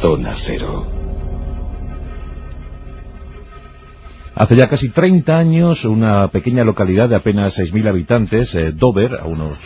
Zona Cero. Hace ya casi 30 años, una pequeña localidad de apenas 6.000 habitantes, eh, Dover, a unos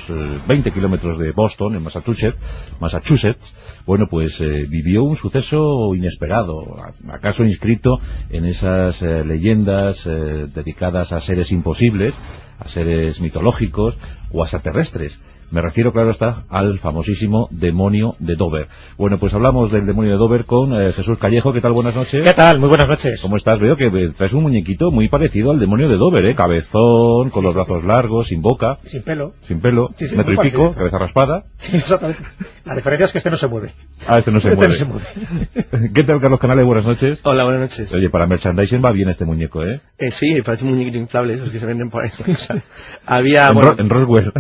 20 eh, kilómetros de Boston, en Massachusetts, Massachusetts bueno, pues eh, vivió un suceso inesperado, acaso inscrito en esas leyendas dedicadas a seres imposibles, a seres mitológicos o extraterrestres. Me refiero, claro está, al famosísimo demonio de Dover. Bueno, pues hablamos del demonio de Dover con eh, Jesús Callejo. ¿Qué tal? Buenas noches. ¿Qué tal? Muy buenas noches. ¿Cómo estás? Veo que traes un muñequito muy parecido al demonio de Dover, ¿eh? Cabezón, con los brazos largos, sin boca. Sin pelo. Sin pelo. metro y pico, cabeza raspada. Sí, exactamente. La diferencia es que este no se mueve. Ah, este no se este mueve. No se mueve. ¿Qué tal, Carlos Canales? Buenas noches. Hola, buenas noches. Oye, para merchandising va bien este muñeco, ¿eh? eh sí, parece un muñequito inflable, esos que se venden por ahí. Había, en, bueno, en Roswell.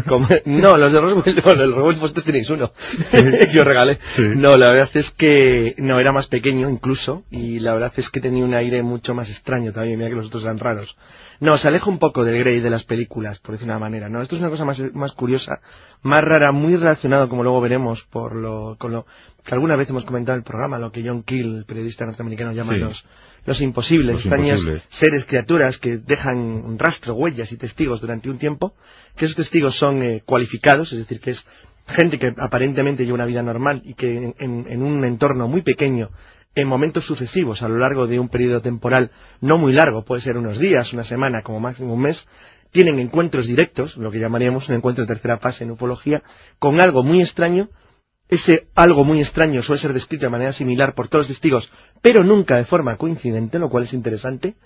no, los de Roswell, bueno, vosotros tenéis uno que os regalé. No, la verdad es que no, era más pequeño incluso y la verdad es que tenía un aire mucho más extraño también, mira que los otros eran raros. No, se aleja un poco del Grey de las películas, por decir una manera, ¿no? Esto es una cosa más, más curiosa, más rara, muy relacionado, como luego veremos, por lo, con lo que alguna vez hemos comentado en el programa, lo que John Keel, el periodista norteamericano, llama los, los imposibles, extraños seres, criaturas que dejan rastro, huellas y testigos durante un tiempo, que esos testigos son eh, cualificados, es decir, que es gente que aparentemente lleva una vida normal y que en, un entorno muy pequeño, en momentos sucesivos, a lo largo de un periodo temporal no muy largo, puede ser unos días, una semana, como máximo un mes, tienen encuentros directos, lo que llamaríamos un encuentro de tercera fase en ufología, con algo muy extraño. Ese algo muy extraño suele ser descrito de manera similar por todos los testigos, pero nunca de forma coincidente, lo cual es interesante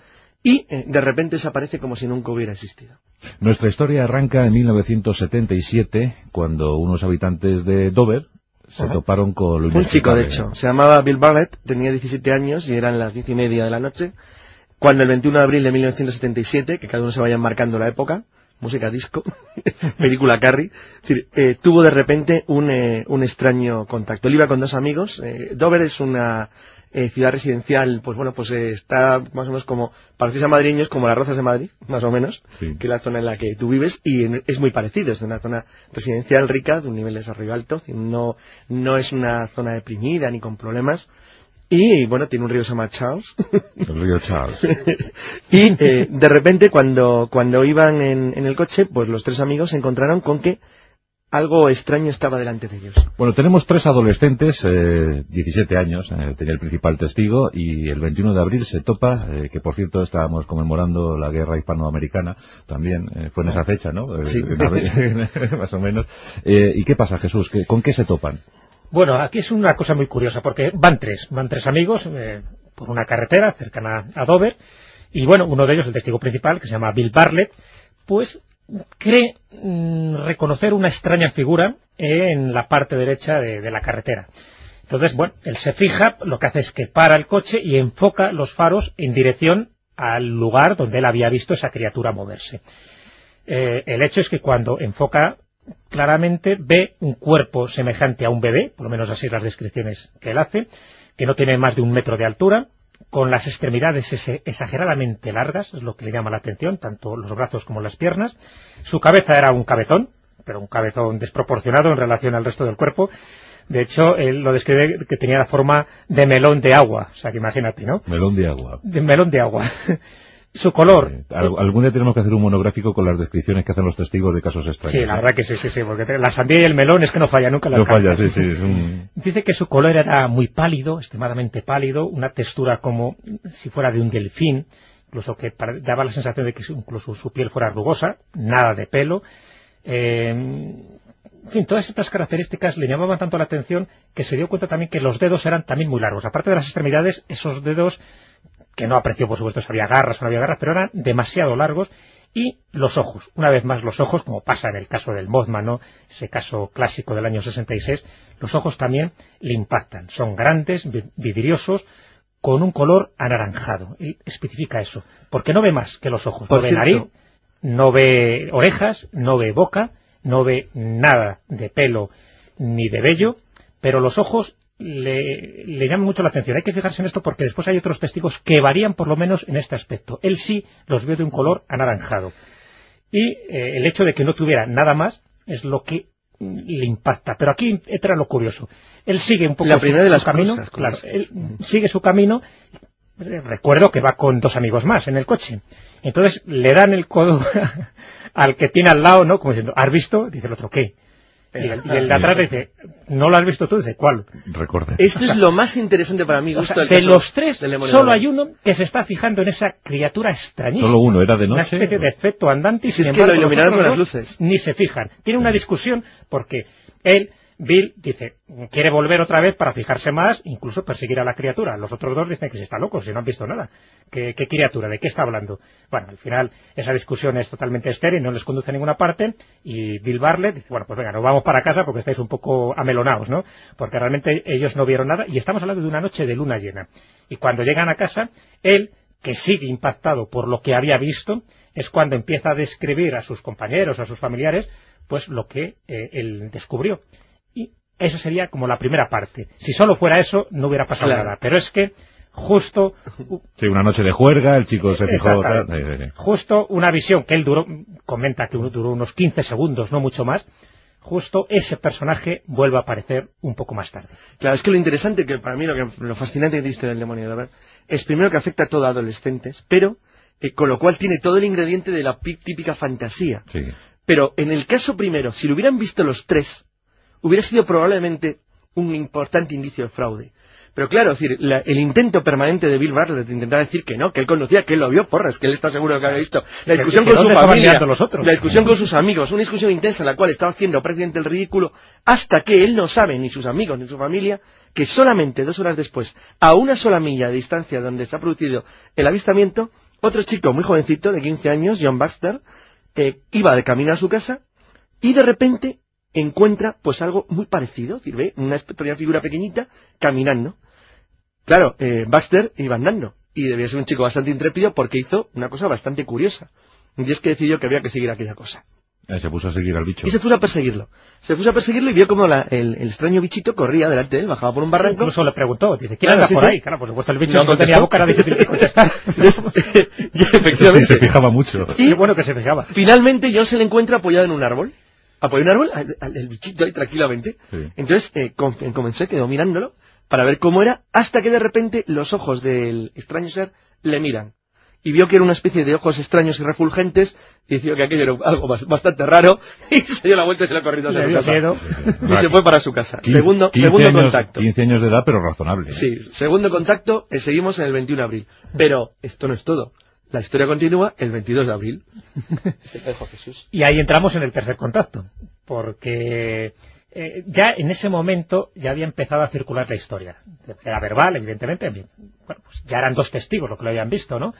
y eh, de repente desaparece como si nunca hubiera existido. Nuestra historia arranca en 1977, cuando unos habitantes de Dover se toparon con Un chico, de hecho, se llamaba Bill Barrett, tenía 17 años y eran las diez y media de la noche, cuando el 21 de abril de 1977, que cada uno se vaya marcando la época, música disco, película Carrie, eh, tuvo de repente un, eh, un, extraño contacto. Él iba con dos amigos. Dover es una eh, ciudad residencial, pues bueno, pues eh, está más o menos como, para los que sean madrileños, como las Rozas de Madrid, más o menos, que es la zona en la que tú vives, y es muy parecido, es una zona residencial rica, de un nivel de desarrollo alto, no, no es una zona deprimida ni con problemas, y bueno, tiene un río que se llama Charles. El río Charles. y eh, de repente cuando, cuando iban en, en el coche, pues los tres amigos se encontraron con que algo extraño estaba delante de ellos. Bueno, tenemos tres adolescentes, eh, 17 años, eh, tenía el principal testigo, y el 21 de abril se topa, eh, que por cierto estábamos conmemorando la guerra hispanoamericana, también eh, fue en esa fecha, ¿no? Sí. más o menos. ¿Y qué pasa, Jesús? ¿Con qué se topan? Bueno, aquí es una cosa muy curiosa, porque van tres, van tres amigos por una carretera cercana a Dover, y bueno, uno de ellos, el testigo principal, que se llama Bill Bartlett, pues cree mm, reconocer una extraña figura en la parte derecha de, la carretera. Entonces, bueno, él se fija, lo que hace es que para el coche y enfoca los faros en dirección al lugar donde él había visto esa criatura moverse. Eh, el hecho es que cuando enfoca claramente ve un cuerpo semejante a un bebé, por lo menos así las descripciones que él hace, que no tiene más de un metro de altura, con las extremidades exageradamente largas, es lo que le llama la atención, tanto los brazos como las piernas. Su cabeza era un cabezón, pero un cabezón desproporcionado en relación al resto del cuerpo. De hecho, él lo describe que tenía la forma de melón de agua, o sea que imagínate, ¿no? Melón de agua. De melón de agua. su color. Eh, algún día tenemos que hacer un monográfico con las descripciones que hacen los testigos de casos extraños. Sí, la verdad que sí, sí, sí, porque la sandía y el melón es que no falla nunca. no falla, sí, sí. Dice que su color era muy pálido, extremadamente pálido, una textura como si fuera de un delfín, incluso que daba la sensación de que incluso su piel fuera rugosa, nada de pelo. Eh, en fin, todas estas características le llamaban tanto la atención que se dio cuenta también que los dedos eran también muy largos. Aparte de las extremidades, esos dedos que no apreció, por supuesto, si había garras o no había garras, pero eran demasiado largos, y los ojos. Una vez más, los ojos, como pasa en el caso del Mothman, ¿no? ese caso clásico del año 66, los ojos también le impactan. Son grandes, vidriosos, con un color anaranjado. Y especifica eso. Porque no ve más que los ojos. no ve nariz, no ve orejas, no ve boca, no ve nada de pelo ni de vello, pero los ojos le, le llama mucho la atención. Hay que fijarse en esto porque después hay otros testigos que varían por lo menos en este aspecto. Él sí los ve de un color anaranjado. Y eh, el hecho de que no tuviera nada más es lo que le impacta. Pero aquí entra lo curioso. Él sigue un poco La primera de las su camino, cosas, claro, él sigue su camino. Recuerdo que va con dos amigos más en el coche. Entonces le dan el codo al que tiene al lado, ¿no? Como diciendo, ¿has visto? Dice el otro, ¿qué? Y el, y el de atrás dice, ¿no lo has visto tú? Dice, ¿cuál? Recorde. Esto es lo más interesante para mí, O justo sea, el de caso los tres, del solo hay uno que se está fijando en esa criatura extrañísima. Solo uno, ¿era de Una noche? especie de efecto andante y Si sin es que lo embargo, los iluminaron con las luces. Ni se fijan. Tiene una discusión porque él, Bill, dice, quiere volver otra vez para fijarse más, incluso perseguir a la criatura. Los otros dos dicen que se está loco, si no han visto nada. ¿Qué, criatura? ¿De qué está hablando? Bueno, al final esa discusión es totalmente estéril, no les conduce a ninguna parte y Bill Bartlett dice, bueno, pues venga, nos vamos para casa porque estáis un poco amelonados, ¿no? Porque realmente ellos no vieron nada y estamos hablando de una noche de luna llena. Y cuando llegan a casa, él, que sigue impactado por lo que había visto, es cuando empieza a describir a sus compañeros, a sus familiares, pues lo que eh, él descubrió. Eso sería como la primera parte. Si solo fuera eso, no hubiera pasado Claro. nada. Pero es que justo Sí, una noche de juerga, el chico se fijó... Exactamente. tal, sí, sí, sí. Justo una visión que él duró, comenta que duró unos 15 segundos, no mucho más, justo ese personaje vuelve a aparecer un poco más tarde. Claro, es que lo interesante, que para mí lo, que, lo fascinante que diste del demonio de ver, es primero que afecta a todo a adolescentes, pero eh, con lo cual tiene todo el ingrediente de la pi- típica fantasía. Sí. Pero en el caso primero, si lo hubieran visto los tres, hubiera sido probablemente un importante indicio de fraude. Pero claro, es decir, la- el intento permanente de Bill Bartlett de intentar decir que no, que él conocía, que él lo vio, porras, que él está seguro de que había visto. La discusión con su familia, los otros. la discusión con sus amigos, una discusión intensa en la cual estaba haciendo prácticamente el ridículo, hasta que él no sabe, ni sus amigos, ni su familia, que solamente dos horas después, a una sola milla de distancia donde está producido el avistamiento, otro chico muy jovencito, de 15 años, John Baxter, eh, iba de camino a su casa y de repente encuentra pues algo muy parecido, es decir, ve una extraña figura pequeñita caminando. Claro, eh, Baxter iba andando y debía ser un chico bastante intrépido porque hizo una cosa bastante curiosa. Y es que decidió que había que seguir aquella cosa. Eh, se puso a seguir al bicho. Y se puso a perseguirlo. Se puso a perseguirlo y vio como la- el, el extraño bichito corría delante de él, bajaba por un barranco. Incluso le preguntó, dice, ¿quién Claro, anda sí, por sí. ahí? Claro, por supuesto, el bicho No no tenía boca, era difícil de contestar. Y Eso sí, efectivamente, se fijaba mucho. Qué bueno que se fijaba. Finalmente John se le encuentra apoyado en un árbol. En un árbol, al- al- el bichito ahí tranquilamente. Sí. Entonces eh, com- comenzó, quedó mirándolo para ver cómo era, hasta que de repente los ojos del extraño ser le miran. Y vio que era una especie de ojos extraños y refulgentes, y decidió que aquello era algo bas- bastante raro, y se dio la vuelta y se la corrió hacia su casa. miedo. Y se fue para su casa. 15 segundo 15 segundo años, contacto. 15 años de edad, pero razonable. ¿eh? Sí, segundo contacto, eh, seguimos en el 21 de abril. Pero esto no es todo. La historia continúa el 22 de abril. Y ahí entramos en el tercer contacto, porque eh, ya en ese momento ya había empezado a circular la historia. Era verbal, evidentemente. Bueno, pues ya eran dos testigos los que lo habían visto, ¿no?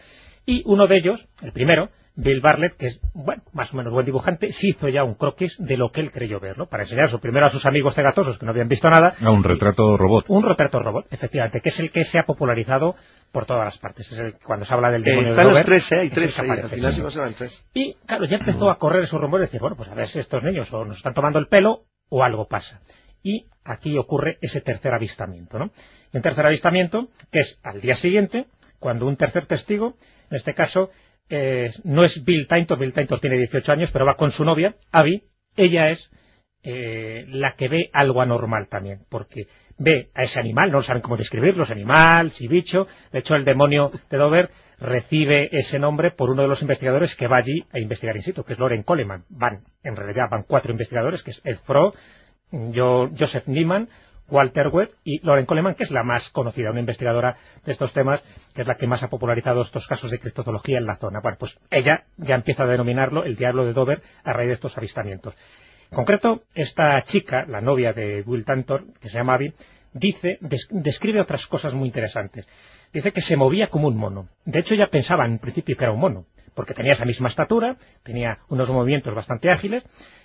Y uno de ellos, el primero, Bill Bartlett, que es, bueno, más o menos buen dibujante, sí hizo ya un croquis de lo que él creyó ver, ¿no? Para enseñarlo primero a sus amigos cegatosos que no habían visto nada. A un retrato robot. Un retrato robot, efectivamente, que es el que se ha popularizado por todas las partes. Es el, cuando se habla del Eh, demonio de están los Dover, tres, ¿eh? Hay tres que ahí. aparece, Al final sí. sí conservan tres. Y claro, ya empezó a correr esos rumores de decir, bueno, pues a ver si estos niños o nos están tomando el pelo o algo pasa. Y aquí ocurre ese tercer avistamiento, ¿no? Y un tercer avistamiento que es al día siguiente, cuando un tercer testigo, en este caso, eh, no es Bill Taintor, Bill Taintor tiene 18 años, pero va con su novia, Abby, ella es eh, la que ve algo anormal también, porque ve a ese animal, no saben cómo describirlo, es animal, si bicho, de hecho el demonio de Dover recibe ese nombre por uno de los investigadores que va allí a investigar in situ, que es Loren Coleman. Van, en realidad van cuatro investigadores, que es Ed Fro, Joseph Niemann, Walter Webb y Loren Coleman, que es la más conocida, una investigadora de estos temas, que es la que más ha popularizado estos casos de criptozoología en la zona. Bueno, pues ella ya empieza a denominarlo el diablo de Dover a raíz de estos avistamientos. En concreto, esta chica, la novia de Will Tantor, que se llama Abby, dice, des- describe otras cosas muy interesantes. Dice que se movía como un mono. De hecho, ella pensaba en principio que era un mono, porque tenía esa misma estatura, tenía unos movimientos bastante ágiles,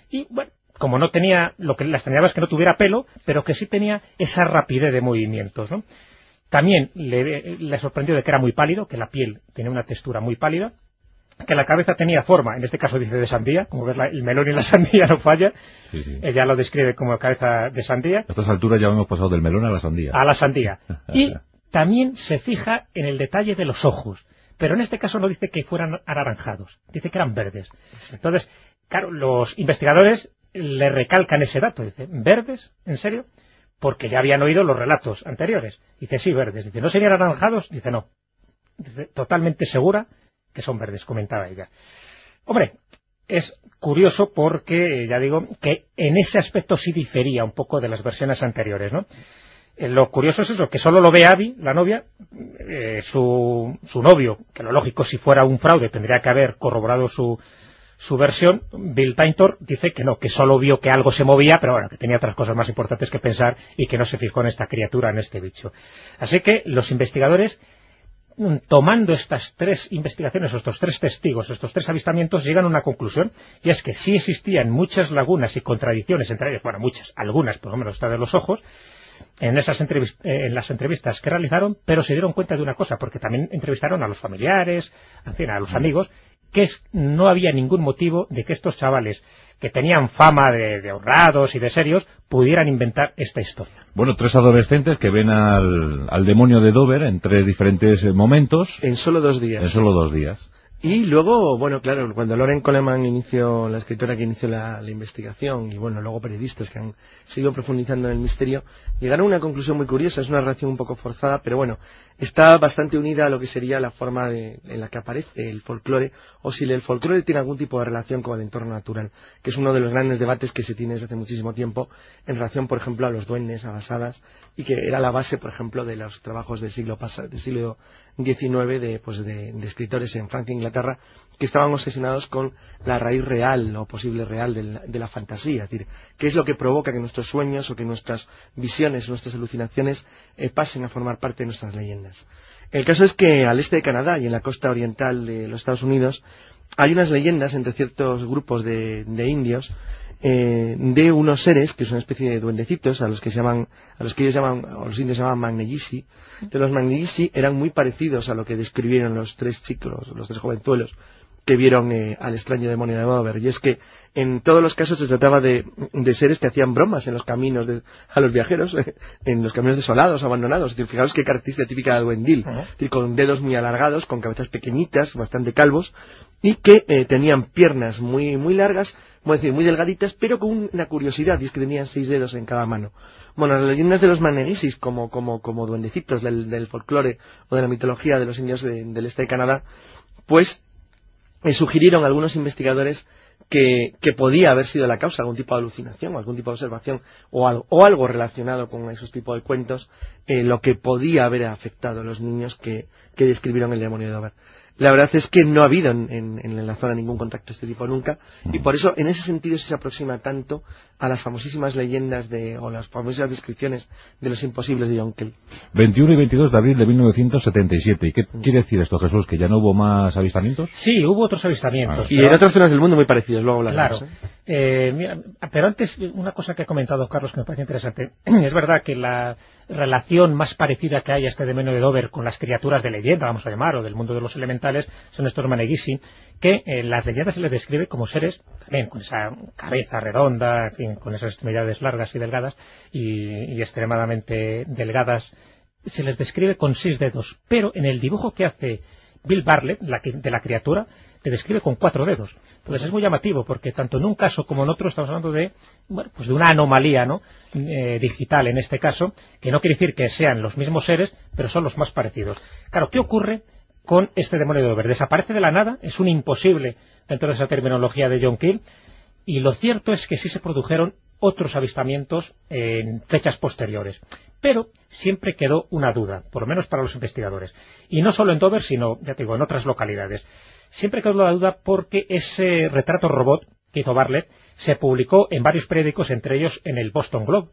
y bueno, como no tenía, lo que la extrañaba es que no tuviera pelo, pero que sí tenía esa rapidez de movimientos, ¿no? También le, le sorprendió de que era muy pálido, que la piel tenía una textura muy pálida, que la cabeza tenía forma, en este caso dice de sandía, como ves la- el melón y la sandía no falla, Sí, sí. ella lo describe como cabeza de sandía, A estas alturas ya hemos pasado del melón a la sandía. a la sandía. Y también se fija en el detalle de los ojos, pero en este caso no dice que fueran anaranjados, dice que eran verdes. Entonces, claro, los investigadores le recalcan ese dato. Dice, ¿verdes? ¿En serio? Porque ya habían oído los relatos anteriores. Dice, sí, verdes. Dice, ¿no serían anaranjados? Dice, no. Dice, totalmente segura que son verdes, comentaba ella. Hombre, es curioso porque, ya digo, que en ese aspecto sí difería un poco de las versiones anteriores, ¿no? Eh, lo curioso es eso, que solo lo ve Abby, la novia, eh, su, su novio, que lo lógico si fuera un fraude tendría que haber corroborado su, su versión, Bill Taintor dice que no, que solo vio que algo se movía, pero bueno, que tenía otras cosas más importantes que pensar y que no se fijó en esta criatura, en este bicho. Así que los investigadores Mm, tomando estas tres investigaciones, estos tres testigos, estos tres avistamientos, llegan a una conclusión, y es que sí existían muchas lagunas y contradicciones entre ellas, bueno, muchas, algunas, por lo menos está de los ojos, en, esas eh, en las entrevistas que realizaron, pero se dieron cuenta de una cosa, porque también entrevistaron a los familiares, en fin, a los amigos, que es, no había ningún motivo de que estos chavales que tenían fama de, de, honrados y de serios, pudieran inventar esta historia. Bueno, tres adolescentes que ven al, al demonio de Dover en tres diferentes momentos. En solo dos días. En solo dos días. Y luego, bueno, claro, cuando Loren Coleman inició, la escritora que inició la, investigación, y bueno, luego periodistas que han seguido profundizando en el misterio, llegaron a una conclusión muy curiosa, es una relación un poco forzada, pero bueno, está bastante unida a lo que sería la forma de, en la que aparece el folclore, o si el folclore tiene algún tipo de relación con el entorno natural, que es uno de los grandes debates que se tiene desde hace muchísimo tiempo en relación, por ejemplo, a los duendes, a las hadas, y que era la base, por ejemplo, de los trabajos del siglo, del siglo XIX de, pues de, escritores en Francia e Inglaterra que estaban obsesionados con la raíz real o posible real de la, fantasía, es decir, qué es lo que provoca que nuestros sueños o que nuestras visiones, nuestras alucinaciones eh, pasen a formar parte de nuestras leyendas. El caso es que al este de Canadá y en la costa oriental de los Estados Unidos hay unas leyendas entre ciertos grupos de indios eh, de unos seres que son una especie de duendecitos a los que se llaman, a los que ellos llaman, o los indios llaman Magnegisi. De los Magnegisi eran muy parecidos a lo que describieron los tres chicos, los tres jovenzuelos que vieron eh, al extraño demonio de Dover. Y es que en todos los casos se trataba de, de seres que hacían bromas en los caminos de, a los viajeros, en los caminos desolados, abandonados. Es decir, fijaos qué característica típica del duendil. Es decir, con dedos muy alargados, con cabezas pequeñitas, bastante calvos, y que eh, tenían piernas muy, muy largas, como decir, muy delgaditas, pero con una curiosidad, y es que tenían seis dedos en cada mano. Bueno, las leyendas de los Manegisis, como, como, como duendecitos del, del folclore o de la mitología de los indios de, del este de Canadá, pues eh, sugirieron algunos investigadores que, que, podía haber sido la causa, algún tipo de alucinación, algún tipo de observación, o algo, o algo relacionado con esos tipos de cuentos, eh, lo que podía haber afectado a los niños que, que describieron el demonio de Dover. La verdad es que no ha habido en, en, en, la zona ningún contacto de este tipo nunca, y por eso en ese sentido se aproxima tanto a las famosísimas leyendas de, o las famosísimas descripciones de los imposibles de John Kelly. 21 y 22 de abril de 1977. ¿Y qué mm. quiere decir esto, Jesús? ¿Que ya no hubo más avistamientos? Sí, hubo otros avistamientos. Ah, y en otras zonas del mundo muy parecidos, luego hablaremos. Claro. ¿eh? Eh, mira, pero antes, una cosa que ha comentado Carlos que me parece interesante. es verdad que la relación más parecida que hay a este demonio de Dover con las criaturas de leyenda, vamos a llamar, o del mundo de los elementales, son estos Manegisi, que en las leyendas se les describe como seres, también con esa cabeza redonda, con esas extremidades largas y delgadas, y, extremadamente delgadas, se les describe con seis dedos, pero en el dibujo que hace Bill Bartlett, la, de la criatura, te describe con cuatro dedos. Entonces es muy llamativo porque tanto en un caso como en otro estamos hablando de, bueno, pues de una anomalía ¿no? Eh, digital en este caso, que no quiere decir que sean los mismos seres, pero son los más parecidos. Claro, ¿qué ocurre con este demonio de Dover? Desaparece de la nada, es un imposible dentro de esa terminología de John Keel, y lo cierto es que sí se produjeron otros avistamientos en fechas posteriores. Pero siempre quedó una duda, por lo menos para los investigadores. Y no solo en Dover, sino, ya te digo, en otras localidades siempre quedó la duda porque ese retrato robot que hizo Bartlett se publicó en varios periódicos, entre ellos en el Boston Globe,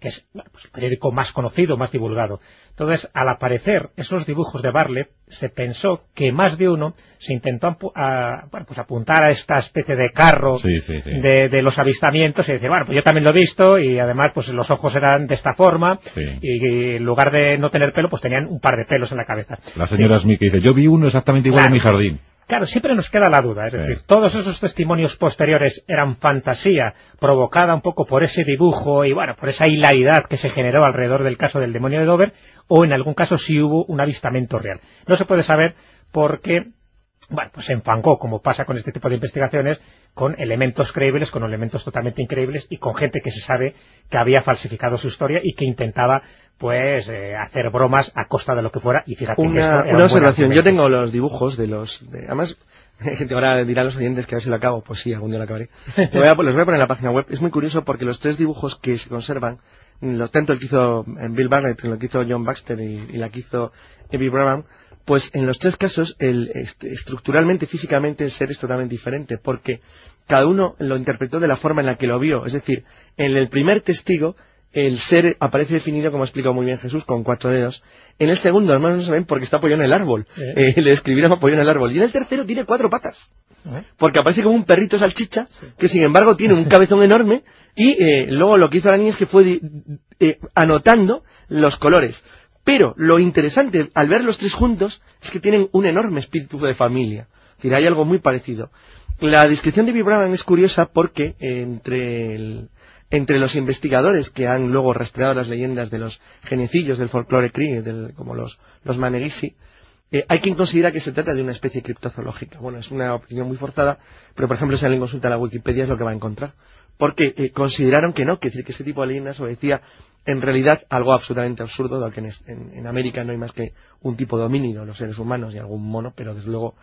que es pues, el periódico más conocido, más divulgado. Entonces, al aparecer esos dibujos de Bartlett, se pensó que más de uno se intentó a, bueno, pues apuntar a esta especie de carro sí, sí, sí. De, de, los avistamientos y decir, bueno, pues yo también lo he visto y además pues los ojos eran de esta forma y, y, en lugar de no tener pelo, pues tenían un par de pelos en la cabeza. La señora Smith dice, yo vi uno exactamente igual claro. en mi jardín. Claro, siempre nos queda la duda, es decir, todos esos testimonios posteriores eran fantasía provocada un poco por ese dibujo y bueno, por esa hilaridad que se generó alrededor del caso del demonio de Dover, o en algún caso sí hubo un avistamiento real. No se puede saber porque bueno, pues se enfangó, como pasa con este tipo de investigaciones, con elementos creíbles, con elementos totalmente increíbles y con gente que se sabe que había falsificado su historia y que intentaba pues eh, hacer bromas a costa de lo que fuera y fíjate una, que esto era una un observación. Yo tengo los dibujos de los de, además ahora dirán los oyentes que a ver si lo acabo. Pues sí algún día lo acabaré. Lo voy a- los voy a poner en la página web. Es muy curioso porque los tres dibujos que se conservan tanto el que hizo eh, Bill Barnett el que hizo John Baxter y, y la que hizo Evie Brown pues en los tres casos el, este, estructuralmente físicamente el ser es totalmente diferente porque cada uno lo interpretó de la forma en la que lo vio es decir en el primer testigo el ser aparece definido, como ha explicado muy bien Jesús, con cuatro dedos. En el segundo, hermanos, no saben porque está apoyado en el árbol. Eh. Eh, le escribieron apoyado en el árbol. Y en el tercero tiene cuatro patas. ¿Eh? Porque aparece como un perrito salchicha, que sin embargo tiene un cabezón enorme. Y eh, luego lo que hizo la niña es que fue eh, anotando los colores. Pero lo interesante al ver los tres juntos es que tienen un enorme espíritu de familia. Es decir, hay algo muy parecido. La descripción de Brown es curiosa porque entre entre los investigadores que han luego rastreado las leyendas de los genecillos del folclore cree, del- como los, los eh, hay quien considera que se trata de una especie criptozoológica. Bueno, es una opinión muy forzada, pero por ejemplo si alguien consulta la Wikipedia es lo que va a encontrar. Porque eh, consideraron que no, que, decir, que ese tipo de leyendas obedecía en realidad algo absolutamente absurdo, dado que en, América no hay más que un tipo de homínido, los seres humanos y algún mono, pero desde luego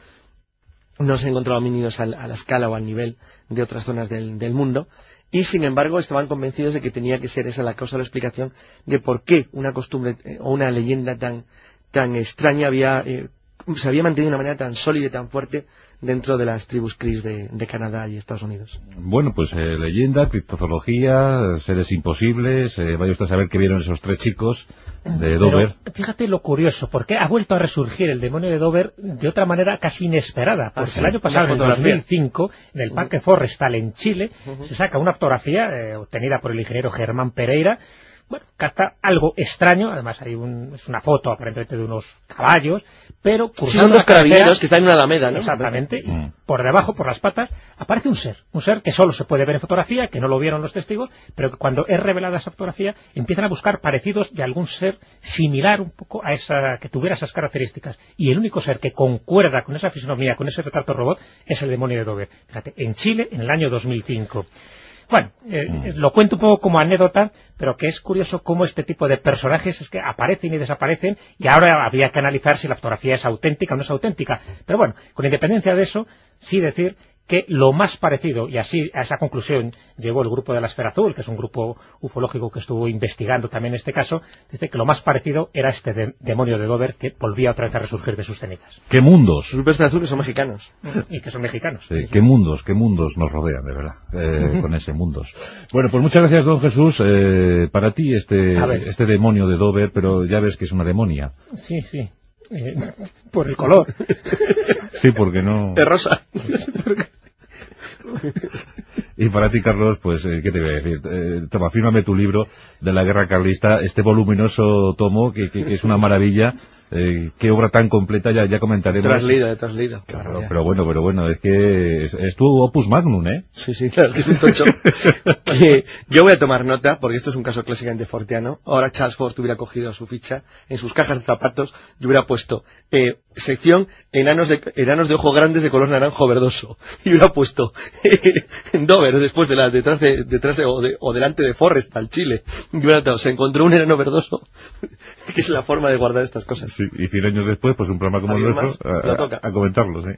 no se han encontrado homínidos a la escala o al nivel de otras zonas del, del mundo. Y sin embargo estaban convencidos de que tenía que ser esa la causa o la explicación de por qué una costumbre eh, o una leyenda tan tan extraña había eh, se había mantenido de una manera tan sólida y tan fuerte dentro de las tribus Cris de, de Canadá y Estados Unidos. Bueno, pues eh, leyenda, criptozoología, seres imposibles, eh, vaya usted a saber que vieron esos tres chicos de Dover. Pero fíjate lo curioso, porque ha vuelto a resurgir el demonio de Dover de otra manera casi inesperada. Porque sí. el año pasado, en fotografía. 2005, en el Parque Forestal en Chile, se saca una fotografía eh, obtenida por el ingeniero Germán Pereira, bueno, capta algo extraño, además hay un, es una foto aparentemente de unos caballos, pero Sí, cruzando son dos carabineros que están en una alameda, ¿no? Exactamente. y Mm. Por debajo, por las patas, aparece un ser. Un ser que solo se puede ver en fotografía, que no lo vieron los testigos, pero que cuando es revelada esa fotografía empiezan a buscar parecidos de algún ser similar un poco a esa, que tuviera esas características. Y el único ser que concuerda con esa fisonomía, con ese retrato robot, es el demonio de Dover. Fíjate, en Chile, en el año 2005. Bueno, eh, lo cuento un poco como anécdota, pero que es curioso cómo este tipo de personajes es que aparecen y desaparecen y ahora habría que analizar si la fotografía es auténtica o no es auténtica. Pero bueno, con independencia de eso, sí decir que lo más parecido, y así a esa conclusión llegó el grupo de la Esfera Azul, que es un grupo ufológico que estuvo investigando también este caso, dice que lo más parecido era este de- demonio de Dover que volvía otra vez a resurgir de sus cenizas. ¿Qué mundos? Los grupos azules son mexicanos. Y que son mexicanos. Sí, qué mundos, qué mundos nos rodean, de verdad, eh, con ese mundos. Bueno, pues muchas gracias, don Jesús. Eh, para ti este, este demonio de Dover, pero ya ves que es una demonia. Sí, sí. Eh, por el color. Sí, porque no... De rosa. Y para ti, Carlos, pues, eh, ¿qué te voy a decir? Eh, toma, fírmame tu libro de la guerra carlista, este voluminoso tomo, que, que- que es una maravilla. Eh, qué obra tan completa, ya, ya comentaremos. Traslido, traslido. Qué Pero, barbaridad. pero bueno, pero bueno, es que es, es tu opus magnum, ¿eh? Sí, sí, claro, que es un tocho. que yo voy a tomar nota, porque esto es un caso clásicamente fortiano. Ahora Charles Ford hubiera cogido su ficha, en sus cajas de zapatos, y hubiera puesto eh, sección enanos de, enanos de ojo grandes de color naranjo verdoso. Y hubiera puesto en Dover, después de la, detrás de, detrás de, o, de- o delante de Forrest, al Chile. Y hubiera se encontró un enano verdoso, que es la forma de guardar estas cosas. Sí, y 100 años después, pues un programa como el nuestro, más a, lo toca. a- a comentarlo, sí.